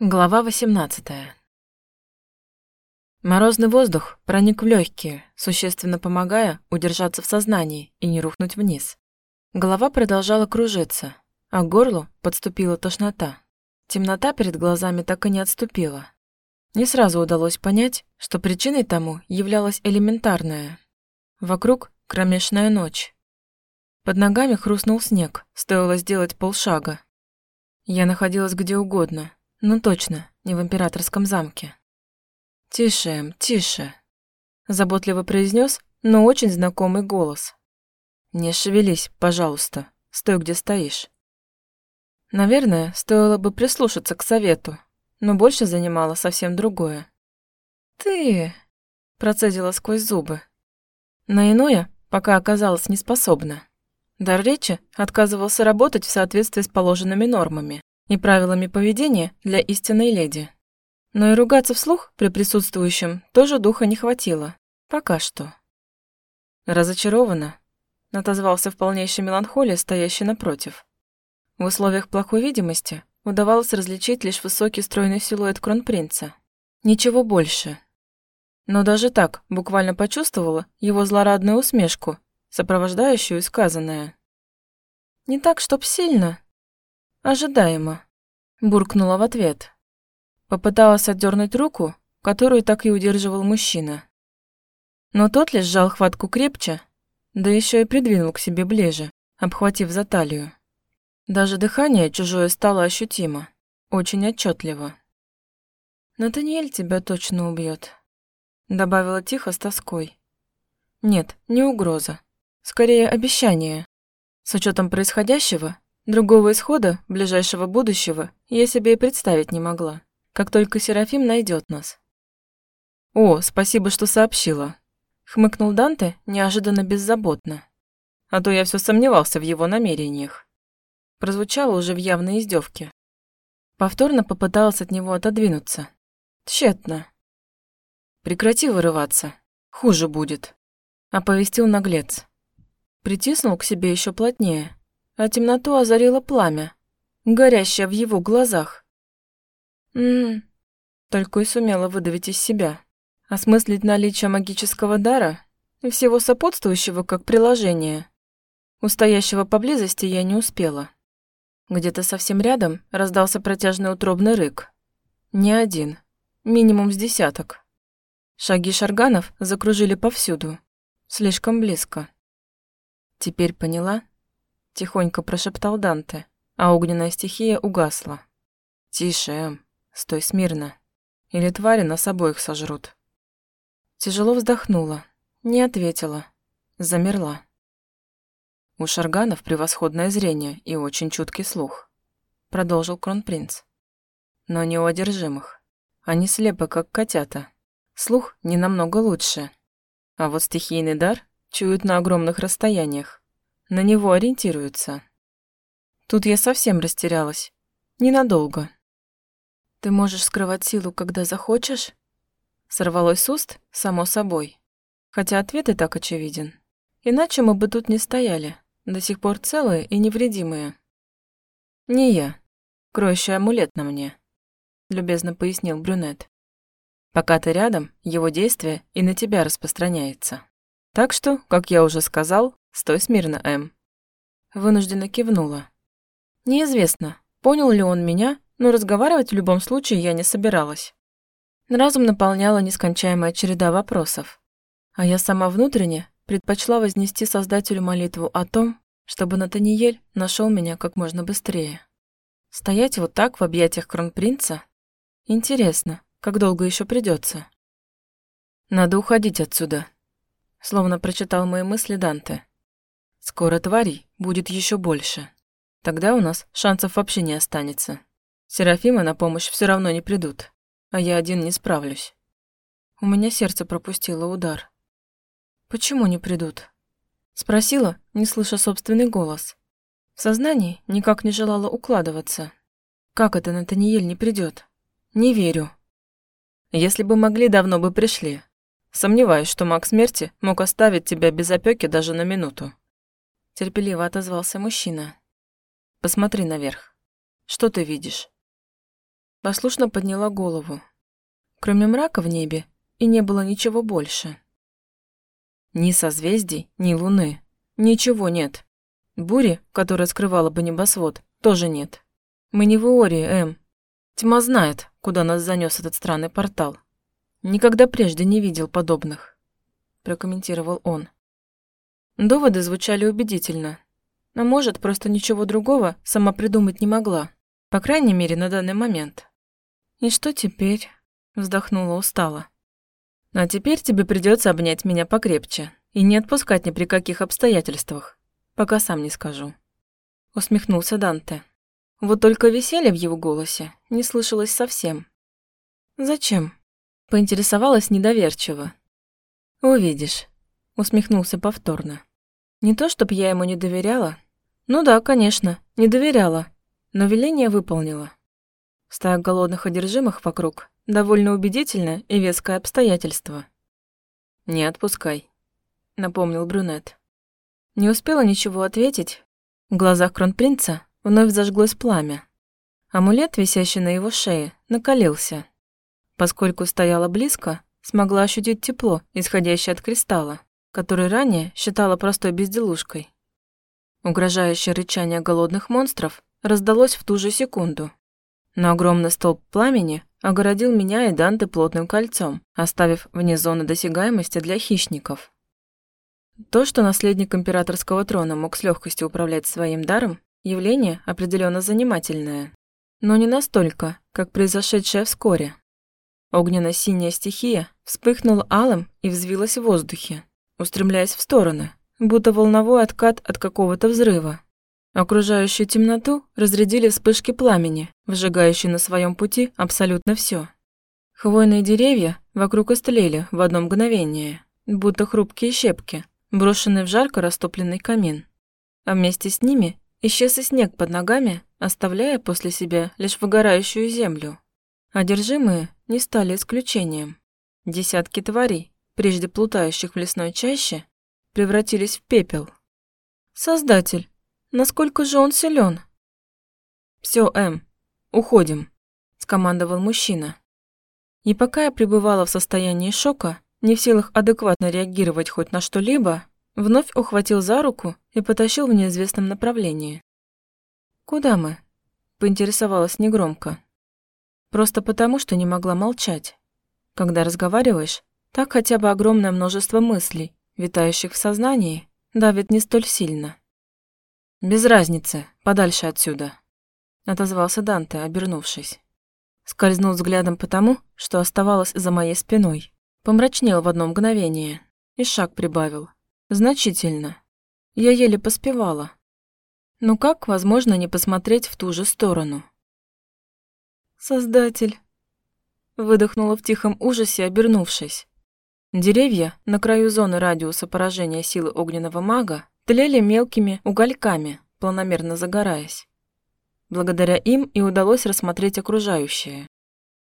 Глава 18. Морозный воздух проник в легкие, существенно помогая удержаться в сознании и не рухнуть вниз. Голова продолжала кружиться, а к горлу подступила тошнота. Темнота перед глазами так и не отступила. Не сразу удалось понять, что причиной тому являлась элементарная. Вокруг кромешная ночь. Под ногами хрустнул снег, стоило сделать полшага. Я находилась где угодно, ну точно, не в императорском замке. «Тише, Эм, тише», – заботливо произнес, но очень знакомый голос. «Не шевелись, пожалуйста, стой, где стоишь». Наверное, стоило бы прислушаться к совету, но больше занимало совсем другое. «Ты...» – процедила сквозь зубы. На иное пока оказалась неспособна. Дар речи отказывался работать в соответствии с положенными нормами и правилами поведения для истинной леди. Но и ругаться вслух при присутствующем тоже духа не хватило. Пока что. Разочарована, отозвался в полнейшей меланхолии стоящий напротив. В условиях плохой видимости удавалось различить лишь высокий стройный силуэт кронпринца. Ничего больше. Но даже так буквально почувствовала его злорадную усмешку, сопровождающую сказанное. «Не так, чтоб сильно, «Ожидаемо», – буркнула в ответ. Попыталась отдернуть руку, которую так и удерживал мужчина. Но тот лишь сжал хватку крепче, да еще и придвинул к себе ближе, обхватив за талию. Даже дыхание чужое стало ощутимо, очень отчетливо. «Натаниэль тебя точно убьет», – добавила тихо с тоской. «Нет, не угроза. Скорее, обещание. С учетом происходящего, Другого исхода, ближайшего будущего, я себе и представить не могла. Как только Серафим найдет нас. «О, спасибо, что сообщила», — хмыкнул Данте неожиданно беззаботно. А то я все сомневался в его намерениях. Прозвучало уже в явной издевке. Повторно попыталась от него отодвинуться. Тщетно. «Прекрати вырываться. Хуже будет», — оповестил наглец. Притиснул к себе еще плотнее, а темноту озарило пламя, горящее в его глазах. «М-м-м», только и сумела выдавить из себя. Осмыслить наличие магического дара и всего сопутствующего как приложение. Устоящего поблизости я не успела. Где-то совсем рядом раздался протяжный утробный рык. Не один, минимум с десяток. Шаги шарганов закружили повсюду, слишком близко. Теперь поняла, тихонько прошептал Данте, а огненная стихия угасла. «Тише, Эм, стой смирно, или твари нас обоих сожрут». Тяжело вздохнула, не ответила, замерла. У шарганов превосходное зрение и очень чуткий слух, продолжил кронпринц. Но не у одержимых. Они слепы, как котята. Слух не намного лучше. А вот стихийный дар чуют на огромных расстояниях на него ориентируются. Тут я совсем растерялась. Ненадолго. «Ты можешь скрывать силу, когда захочешь?» Сорвалось с уст, само собой. Хотя ответ и так очевиден. Иначе мы бы тут не стояли, до сих пор целые и невредимые. «Не я. Кроющий амулет на мне», — любезно пояснил брюнет. «Пока ты рядом, его действие и на тебя распространяется. Так что, как я уже сказал, Стой смирно, Эм. Вынужденно кивнула. Неизвестно, понял ли он меня, но разговаривать в любом случае я не собиралась. Разум наполняла нескончаемая череда вопросов. А я сама внутренне предпочла вознести Создателю молитву о том, чтобы Натаниэль нашел меня как можно быстрее. Стоять вот так в объятиях кронпринца? Интересно, как долго еще придется? Надо уходить отсюда. Словно прочитал мои мысли Данте. Скоро тварей будет еще больше. Тогда у нас шансов вообще не останется. Серафима на помощь все равно не придут, а я один не справлюсь. У меня сердце пропустило удар. Почему не придут? Спросила, не слыша собственный голос. В сознании никак не желала укладываться. Как это Натаниэль не придет? Не верю. Если бы могли, давно бы пришли. Сомневаюсь, что маг смерти мог оставить тебя без опеки даже на минуту терпеливо отозвался мужчина. Посмотри наверх. Что ты видишь? Послушно подняла голову. Кроме мрака в небе и не было ничего больше. Ни созвездий, ни луны. Ничего нет. Бури, которая скрывала бы небосвод, тоже нет. Мы не в Иории, Эм. Тьма знает, куда нас занес этот странный портал. Никогда прежде не видел подобных, прокомментировал он. Доводы звучали убедительно. А может, просто ничего другого сама придумать не могла. По крайней мере, на данный момент. «И что теперь?» – вздохнула устало. «А теперь тебе придется обнять меня покрепче и не отпускать ни при каких обстоятельствах, пока сам не скажу». Усмехнулся Данте. Вот только веселья в его голосе не слышалось совсем. «Зачем?» – поинтересовалась недоверчиво. «Увидишь», – усмехнулся повторно. Не то, чтоб я ему не доверяла. Ну да, конечно, не доверяла, но веление выполнила. Стая голодных одержимых вокруг – довольно убедительное и веское обстоятельство. «Не отпускай», – напомнил брюнет. Не успела ничего ответить. В глазах кронпринца вновь зажглось пламя. Амулет, висящий на его шее, накалился. Поскольку стояла близко, смогла ощутить тепло, исходящее от кристалла который ранее считала простой безделушкой. Угрожающее рычание голодных монстров раздалось в ту же секунду. Но огромный столб пламени огородил меня и Данте плотным кольцом, оставив вне зоны досягаемости для хищников. То, что наследник императорского трона мог с легкостью управлять своим даром, явление определенно занимательное. Но не настолько, как произошедшее вскоре. Огненно-синяя стихия вспыхнула алым и взвилась в воздухе, устремляясь в стороны, будто волновой откат от какого-то взрыва. Окружающую темноту разрядили вспышки пламени, выжигающие на своем пути абсолютно все. Хвойные деревья вокруг истлели в одно мгновение, будто хрупкие щепки, брошенные в жарко растопленный камин. А вместе с ними исчез и снег под ногами, оставляя после себя лишь выгорающую землю. Одержимые не стали исключением. Десятки тварей прежде плутающих в лесной чаще, превратились в пепел. Создатель, насколько же он силен? Все, Эм, уходим, скомандовал мужчина. И пока я пребывала в состоянии шока, не в силах адекватно реагировать хоть на что-либо, вновь ухватил за руку и потащил в неизвестном направлении. «Куда мы?» – поинтересовалась негромко. Просто потому, что не могла молчать. Когда разговариваешь, так хотя бы огромное множество мыслей, витающих в сознании, давит не столь сильно. «Без разницы, подальше отсюда», — отозвался Данте, обернувшись. Скользнул взглядом по тому, что оставалось за моей спиной. Помрачнел в одно мгновение и шаг прибавил. Значительно. Я еле поспевала. Ну как возможно не посмотреть в ту же сторону? «Создатель!» Выдохнула в тихом ужасе, обернувшись. Деревья на краю зоны радиуса поражения силы огненного мага тлели мелкими угольками, планомерно загораясь. Благодаря им и удалось рассмотреть окружающее.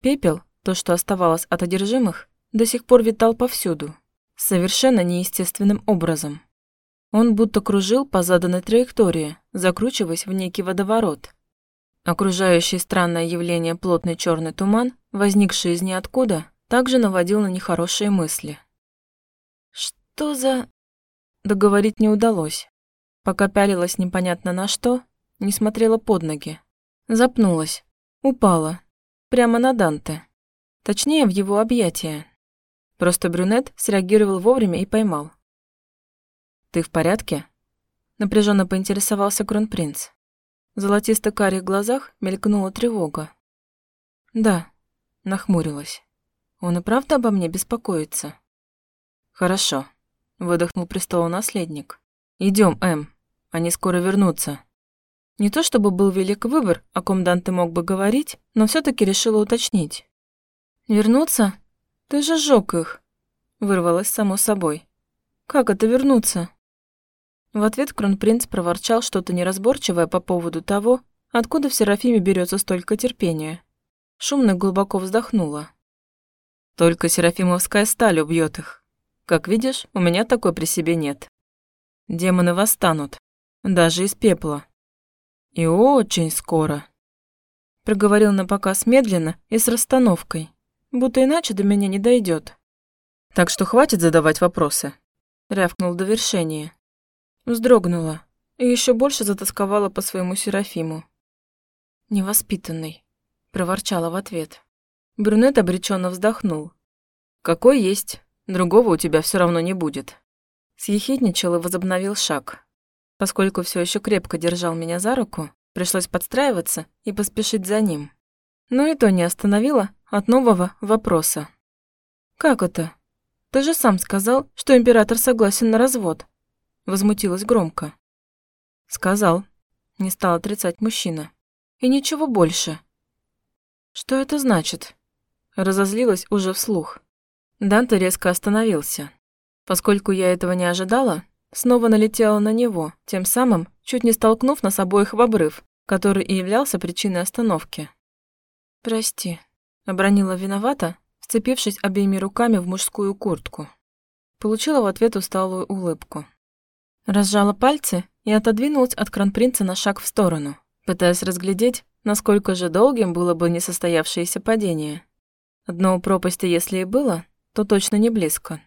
Пепел, то, что оставалось от одержимых, до сих пор витал повсюду, совершенно неестественным образом. Он будто кружил по заданной траектории, закручиваясь в некий водоворот. Окружающий странное явление плотный черный туман, возникший из ниоткуда, также наводил на нехорошие мысли. Что за... Договорить не удалось. Пока пялилась непонятно на что, не смотрела под ноги. Запнулась. Упала. Прямо на Данте. Точнее, в его объятия. Просто брюнет среагировал вовремя и поймал. «Ты в порядке?» Напряженно поинтересовался кронпринц. В золотисто-карих глазах мелькнула тревога. «Да», нахмурилась. Он и правда обо мне беспокоится? Хорошо, выдохнул престолонаследник. Идем, Эм, они скоро вернутся. Не то чтобы был велик выбор, о ком Данте мог бы говорить, но все таки решила уточнить. «Вернуться? Ты же сжёг их!» Вырвалось само собой. «Как это вернуться?» В ответ кронпринц проворчал что-то неразборчивое по поводу того, откуда в Серафиме берется столько терпения. Шумно глубоко вздохнула. Только Серафимовская сталь убьет их. Как видишь, у меня такой при себе нет. Демоны восстанут, даже из пепла. И очень скоро. проговорил на показ медленно и с расстановкой, будто иначе до меня не дойдет. «Так что хватит задавать вопросы», — рявкнул в довершение. Вздрогнула и еще больше затасковала по своему Серафиму. «Невоспитанный», — проворчала в ответ. Брюнет обреченно вздохнул. «Какой есть, другого у тебя все равно не будет». Съехидничал и возобновил шаг. Поскольку все еще крепко держал меня за руку, пришлось подстраиваться и поспешить за ним. Но и то не остановило от нового вопроса. «Как это? Ты же сам сказал, что император согласен на развод», возмутилась громко. Сказал, не стал отрицать мужчина. И ничего больше. Что это значит? Разозлилась уже вслух. Данте резко остановился. Поскольку я этого не ожидала, снова налетела на него, тем самым чуть не столкнув нас обоих в обрыв, который и являлся причиной остановки. «Прости», — обронила виновата, вцепившись обеими руками в мужскую куртку. Получила в ответ усталую улыбку. Разжала пальцы и отодвинулась от кронпринца на шаг в сторону, пытаясь разглядеть, насколько же долгим было бы несостоявшееся падение. Дно пропасти, если и было, то точно не близко.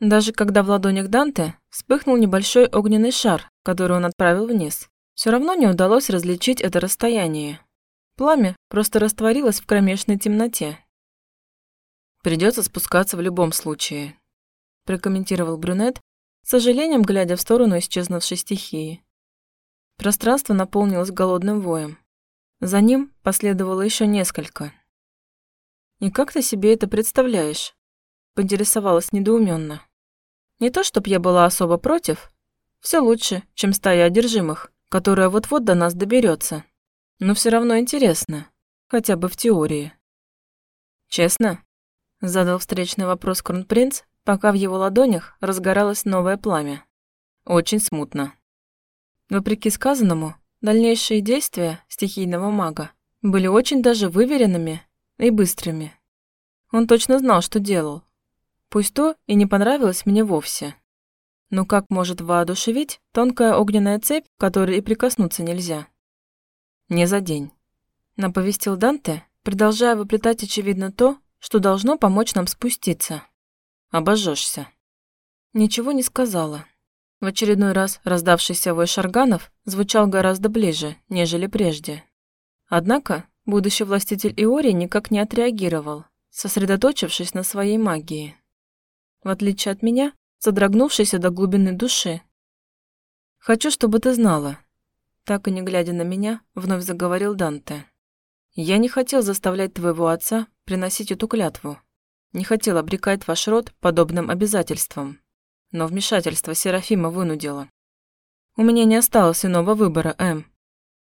Даже когда в ладонях Данте вспыхнул небольшой огненный шар, который он отправил вниз, все равно не удалось различить это расстояние. Пламя просто растворилось в кромешной темноте. Придется спускаться в любом случае, прокомментировал брюнет, с сожалением глядя в сторону исчезнувшей стихии. Пространство наполнилось голодным воем. За ним последовало еще несколько. «И как ты себе это представляешь?» – поинтересовалась недоуменно. «Не то, чтоб я была особо против. Все лучше, чем стая одержимых, которая вот-вот до нас доберется. Но все равно интересно, хотя бы в теории». «Честно?» – задал встречный вопрос кронпринц, пока в его ладонях разгоралось новое пламя. Очень смутно. Вопреки сказанному, дальнейшие действия стихийного мага были очень даже выверенными и быстрыми. Он точно знал, что делал. Пусть то и не понравилось мне вовсе. Но как может воодушевить тонкая огненная цепь, которой и прикоснуться нельзя? Не за день. Наповестил Данте, продолжая выплетать очевидно то, что должно помочь нам спуститься. Обожжешься. Ничего не сказала. В очередной раз раздавшийся вой шарганов звучал гораздо ближе, нежели прежде. Однако будущий властитель Иори никак не отреагировал, сосредоточившись на своей магии. В отличие от меня, содрогнувшийся до глубины души. «Хочу, чтобы ты знала», так и не глядя на меня, вновь заговорил Данте. «Я не хотел заставлять твоего отца приносить эту клятву. Не хотел обрекать ваш род подобным обязательствам. Но вмешательство Серафима вынудило. У меня не осталось иного выбора, Эм.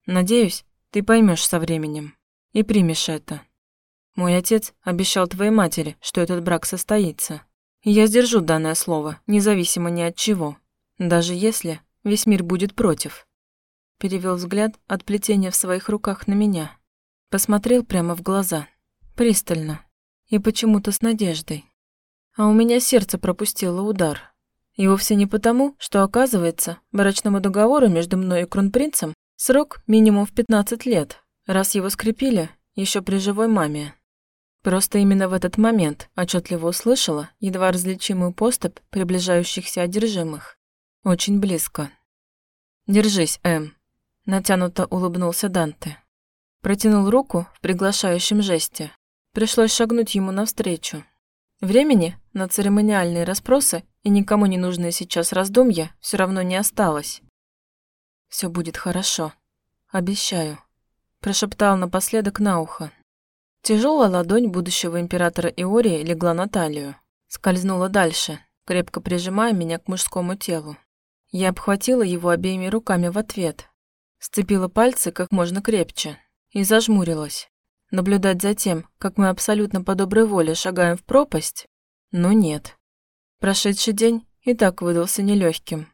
Надеюсь, ты поймешь со временем и примешь это. Мой отец обещал твоей матери, что этот брак состоится. Я сдержу данное слово, независимо ни от чего, даже если весь мир будет против. Перевел взгляд от плетения в своих руках на меня. Посмотрел прямо в глаза. Пристально и почему-то с надеждой. А у меня сердце пропустило удар. И вовсе не потому, что, оказывается, брачному договору между мной и кронпринцем срок минимум в 15 лет, раз его скрепили еще при живой маме. Просто именно в этот момент отчетливо услышала едва различимую поступь приближающихся одержимых. Очень близко. «Держись, Эм», — натянуто улыбнулся Данте. Протянул руку в приглашающем жесте, Пришлось шагнуть ему навстречу. Времени на церемониальные расспросы и никому не нужные сейчас раздумья все равно не осталось. Все будет хорошо. Обещаю», – прошептал напоследок на ухо. Тяжелая ладонь будущего императора Иории легла на талию. Скользнула дальше, крепко прижимая меня к мужскому телу. Я обхватила его обеими руками в ответ, сцепила пальцы как можно крепче и зажмурилась. Наблюдать за тем, как мы абсолютно по доброй воле шагаем в пропасть? Ну нет. Прошедший день и так выдался нелегким.